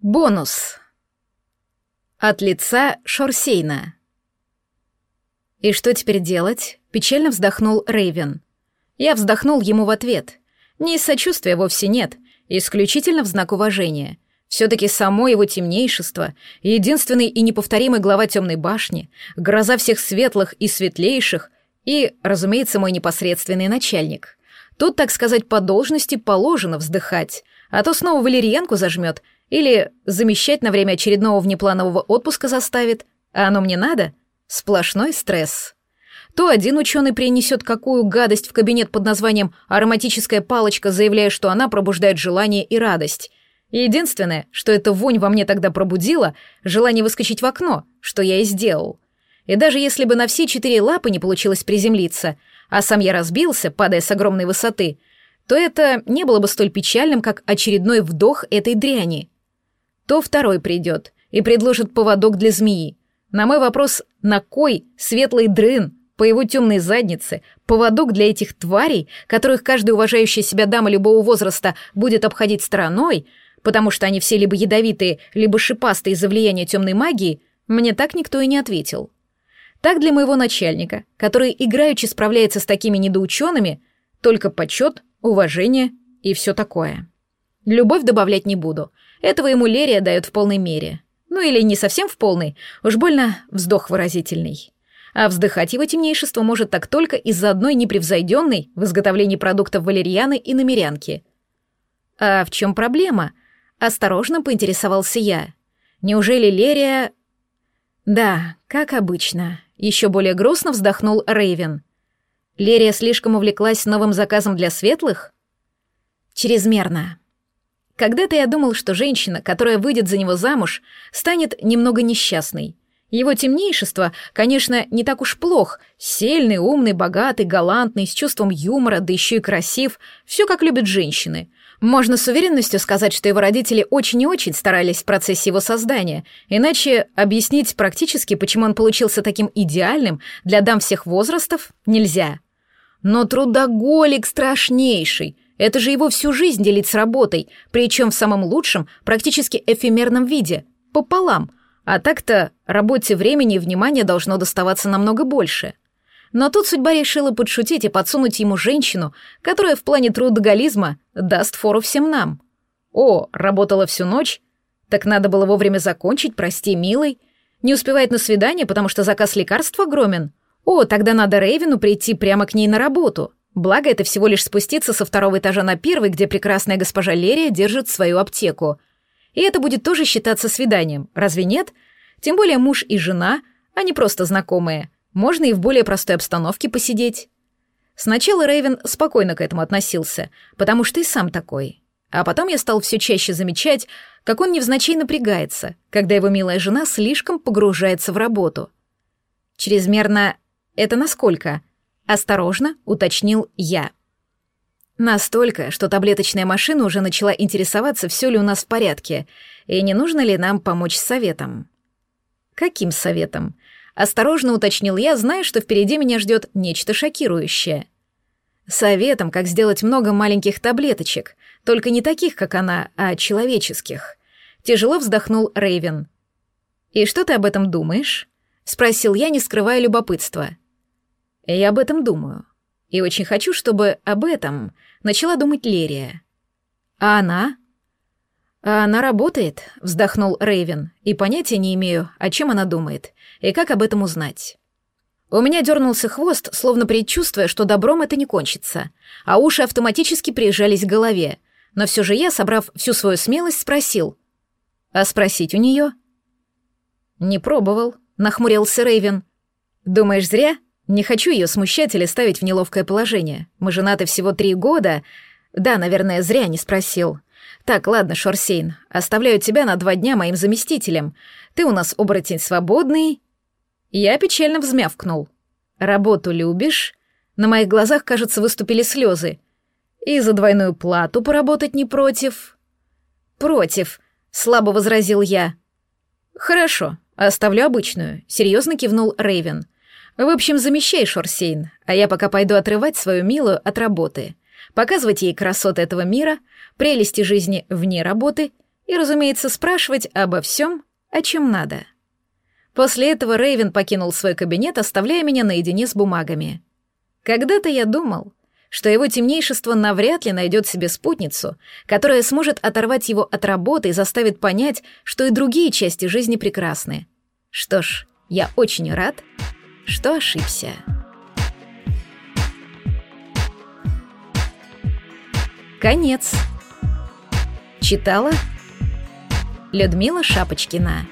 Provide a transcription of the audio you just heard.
Бонус. От лица Шорсейна. «И что теперь делать?» — печально вздохнул Рейвен. Я вздохнул ему в ответ. Не из сочувствия вовсе нет, исключительно в знак уважения. Все-таки само его темнейшество, единственный и неповторимый глава темной башни, гроза всех светлых и светлейших, и, разумеется, мой непосредственный начальник. Тут, так сказать, по должности положено вздыхать, а то снова валерьянку зажмет или замещать на время очередного внепланового отпуска заставит, а оно мне надо? Сплошной стресс. То один ученый принесет какую гадость в кабинет под названием «ароматическая палочка», заявляя, что она пробуждает желание и радость. Единственное, что эта вонь во мне тогда пробудила, желание выскочить в окно, что я и сделал. И даже если бы на все четыре лапы не получилось приземлиться, а сам я разбился, падая с огромной высоты, то это не было бы столь печальным, как очередной вдох этой дряни. То второй придет и предложит поводок для змеи. На мой вопрос «на кой светлый дрын?» по его темной заднице, поводок для этих тварей, которых каждая уважающая себя дама любого возраста будет обходить стороной, потому что они все либо ядовитые, либо шипастые из-за влияния темной магии, мне так никто и не ответил. Так для моего начальника, который играючи справляется с такими недоучеными, только почет, уважение и все такое. Любовь добавлять не буду. Этого ему Лерия дает в полной мере. Ну или не совсем в полной, уж больно вздох выразительный а вздыхать его темнейшество может так только из-за одной непревзойденной в изготовлении продуктов валерьяны и намерянки. «А в чем проблема?» — осторожно поинтересовался я. «Неужели Лерия...» «Да, как обычно», — еще более грустно вздохнул Рейвен. «Лерия слишком увлеклась новым заказом для светлых?» «Чрезмерно», когда-то я думал, что женщина, которая выйдет за него замуж, станет немного несчастной. Его темнейшество, конечно, не так уж плох. Сильный, умный, богатый, галантный, с чувством юмора, да еще и красив. Все как любят женщины. Можно с уверенностью сказать, что его родители очень и очень старались в процессе его создания. Иначе объяснить практически, почему он получился таким идеальным для дам всех возрастов, нельзя. Но трудоголик страшнейший. Это же его всю жизнь делить с работой, причем в самом лучшем, практически эфемерном виде, пополам — а так-то работе времени и внимания должно доставаться намного больше. Но тут судьба решила подшутить и подсунуть ему женщину, которая в плане трудоголизма даст фору всем нам. О, работала всю ночь? Так надо было вовремя закончить, прости, милый. Не успевает на свидание, потому что заказ лекарств огромен. О, тогда надо Рейвину прийти прямо к ней на работу. Благо, это всего лишь спуститься со второго этажа на первый, где прекрасная госпожа Лерия держит свою аптеку. И это будет тоже считаться свиданием, разве нет? Тем более муж и жена, а не просто знакомые. Можно и в более простой обстановке посидеть. Сначала Рейвен спокойно к этому относился, потому что и сам такой. А потом я стал все чаще замечать, как он невзначай напрягается, когда его милая жена слишком погружается в работу. Чрезмерно это насколько? Осторожно уточнил я. Настолько, что таблеточная машина уже начала интересоваться, все ли у нас в порядке, и не нужно ли нам помочь с советом. Каким советом? Осторожно уточнил я, зная, что впереди меня ждет нечто шокирующее. Советом, как сделать много маленьких таблеточек, только не таких, как она, а человеческих. Тяжело вздохнул Рейвен. «И что ты об этом думаешь?» — спросил я, не скрывая любопытства. «Я об этом думаю. И очень хочу, чтобы об этом начала думать Лерия. А она? А она работает, вздохнул Рейвен, и понятия не имею, о чем она думает и как об этом узнать. У меня дернулся хвост, словно предчувствуя, что добром это не кончится, а уши автоматически прижались к голове. Но все же я, собрав всю свою смелость, спросил. «А спросить у нее?» «Не пробовал», — нахмурился Рейвен. «Думаешь, зря?» Не хочу ее смущать или ставить в неловкое положение. Мы женаты всего три года. Да, наверное, зря не спросил. Так, ладно, Шорсейн, оставляю тебя на два дня моим заместителем. Ты у нас оборотень свободный. Я печально взмявкнул. Работу любишь? На моих глазах, кажется, выступили слезы. И за двойную плату поработать не против? Против, слабо возразил я. Хорошо, оставлю обычную, серьезно кивнул Рейвен. В общем, замещай Шорсейн, а я пока пойду отрывать свою милую от работы, показывать ей красоты этого мира, прелести жизни вне работы и, разумеется, спрашивать обо всем, о чем надо. После этого Рейвен покинул свой кабинет, оставляя меня наедине с бумагами. Когда-то я думал, что его темнейшество навряд ли найдет себе спутницу, которая сможет оторвать его от работы и заставит понять, что и другие части жизни прекрасны. Что ж, я очень рад, что ошибся. Конец. Читала Людмила Шапочкина.